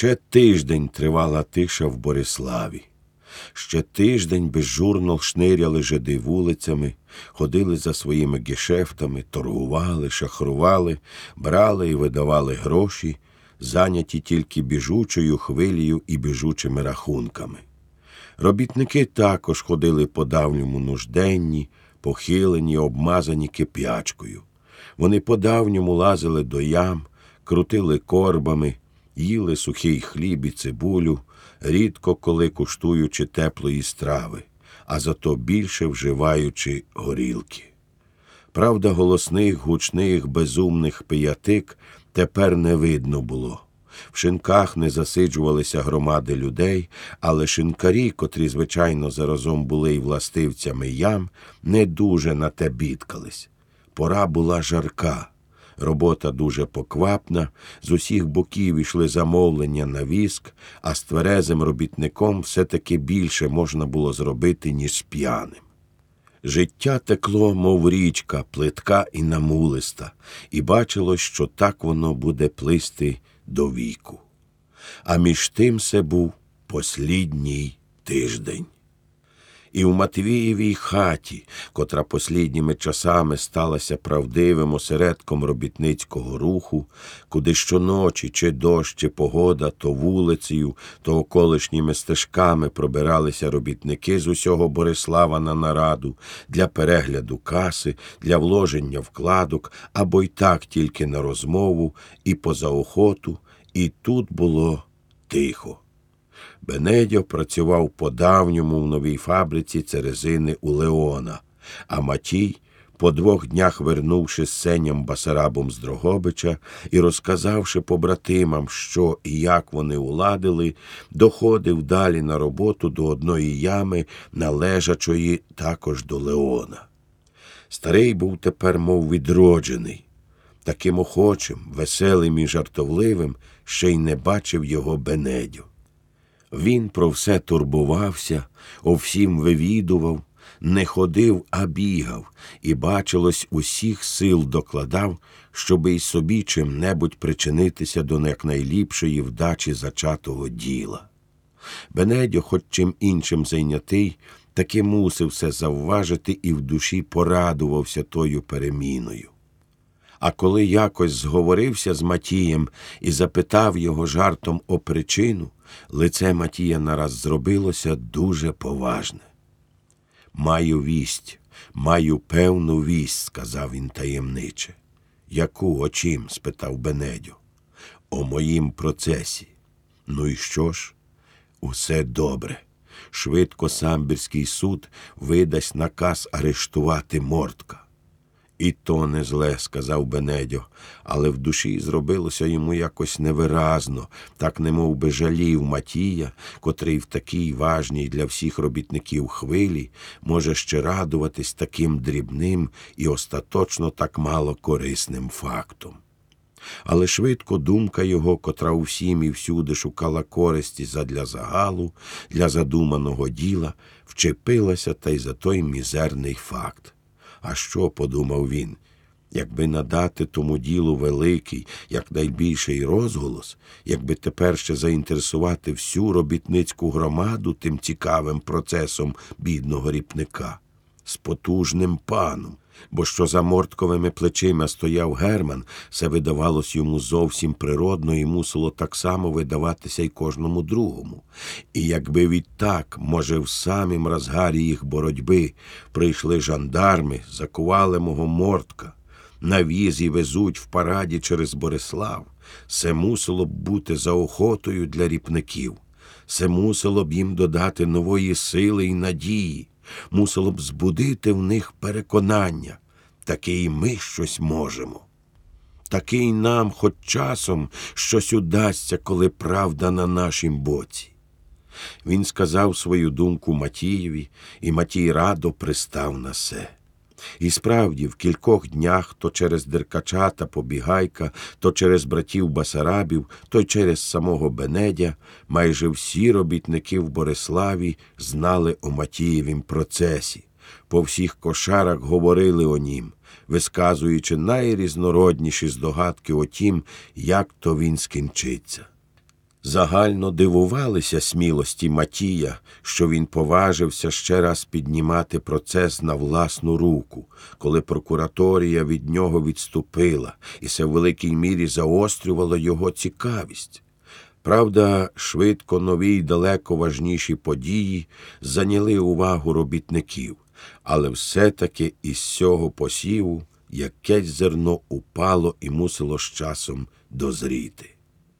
Ще тиждень тривала тиша в Бориславі. Ще тиждень безжурно шниряли жиди вулицями, ходили за своїми гешефтами, торгували, шахрували, брали і видавали гроші, зайняті тільки біжучою хвилею і біжучими рахунками. Робітники також ходили по давньому нужденні, похилені, обмазані кип'ячкою. Вони по давньому лазили до ям, крутили корбами, їли сухий хліб і цибулю, рідко коли куштуючи теплої страви, а зато більше вживаючи горілки. Правда, голосних, гучних, безумних пиятик тепер не видно було. В шинках не засиджувалися громади людей, але шинкарі, котрі, звичайно, заразом були й властивцями ям, не дуже на те бідкались. Пора була жарка. Робота дуже поквапна, з усіх боків ішли замовлення на віск, а з тверезим робітником все-таки більше можна було зробити, ніж з п'яним. Життя текло, мов річка, плитка і намулиста, і бачилось, що так воно буде плисти до віку. А між тим це був послідній тиждень. І в Матвієвій хаті, котра послідніми часами сталася правдивим осередком робітницького руху, куди щоночі, чи дощ, чи погода, то вулицею, то околишніми стежками пробиралися робітники з усього Борислава на нараду для перегляду каси, для вложення вкладок або й так тільки на розмову, і поза охоту, і тут було тихо. Бенедьо працював по давньому в новій фабриці церезини у Леона, а Матій, по двох днях вернувши з сеням Басарабом з Дрогобича і розказавши побратимам, що і як вони уладили, доходив далі на роботу до одної ями, належачої також до Леона. Старий був тепер, мов відроджений, таким охочим, веселим і жартовливим, ще й не бачив його Бенедьо. Він про все турбувався, о всім вивідував, не ходив, а бігав, і, бачилось, усіх сил докладав, щоби й собі чим-небудь причинитися до якнайліпшої вдачі зачатого діла. Бенедьо, хоч чим іншим зайнятий, таки мусив все завважити і в душі порадувався тою переміною. А коли якось зговорився з Матієм і запитав його жартом о причину, лице Матія нараз зробилося дуже поважне. Маю вість, маю певну вість, сказав він таємниче. Яку о чим? спитав Бенедьо. О моїм процесі. Ну і що ж? Усе добре. Швидко самбірський суд видасть наказ арештувати мортка. І то не зле, сказав Бенедьо, але в душі зробилося йому якось невиразно, так немов би жалів Матія, котрий в такій важній для всіх робітників хвилі може ще радуватись таким дрібним і остаточно так мало корисним фактом. Але швидко думка його, котра усім і всюди шукала користі задля загалу, для задуманого діла, вчепилася та й за той мізерний факт. А що, подумав він, якби надати тому ділу великий, якнайбільший розголос, якби тепер ще заінтересувати всю робітницьку громаду тим цікавим процесом бідного ріпника, з потужним паном. Бо що за мортковими плечима стояв Герман, це видавалось йому зовсім природно і мусило так само видаватися й кожному другому. І якби відтак, може, в самім розгарі їх боротьби прийшли жандарми, закували мого мортка, на візі везуть в параді через Борислав, це мусило б бути заохотою для ріпників, це мусило б їм додати нової сили і надії мусило б збудити в них переконання, таки і ми щось можемо. Таки й нам хоч часом щось удасться, коли правда на нашім боці. Він сказав свою думку Матієві, і Матій радо пристав на се. І справді, в кількох днях то через Деркача та Побігайка, то через братів Басарабів, то й через самого Бенедя, майже всі робітники в Бориславі знали о Матієвім процесі. По всіх кошарах говорили о нім, висказуючи найрізнородніші здогадки о тім, як то він скінчиться. Загально дивувалися смілості Матія, що він поважився ще раз піднімати процес на власну руку, коли прокураторія від нього відступила, і це в великій мірі заострювало його цікавість. Правда, швидко нові й далеко важніші події зайняли увагу робітників, але все-таки із цього посіву якесь зерно упало і мусило з часом дозріти.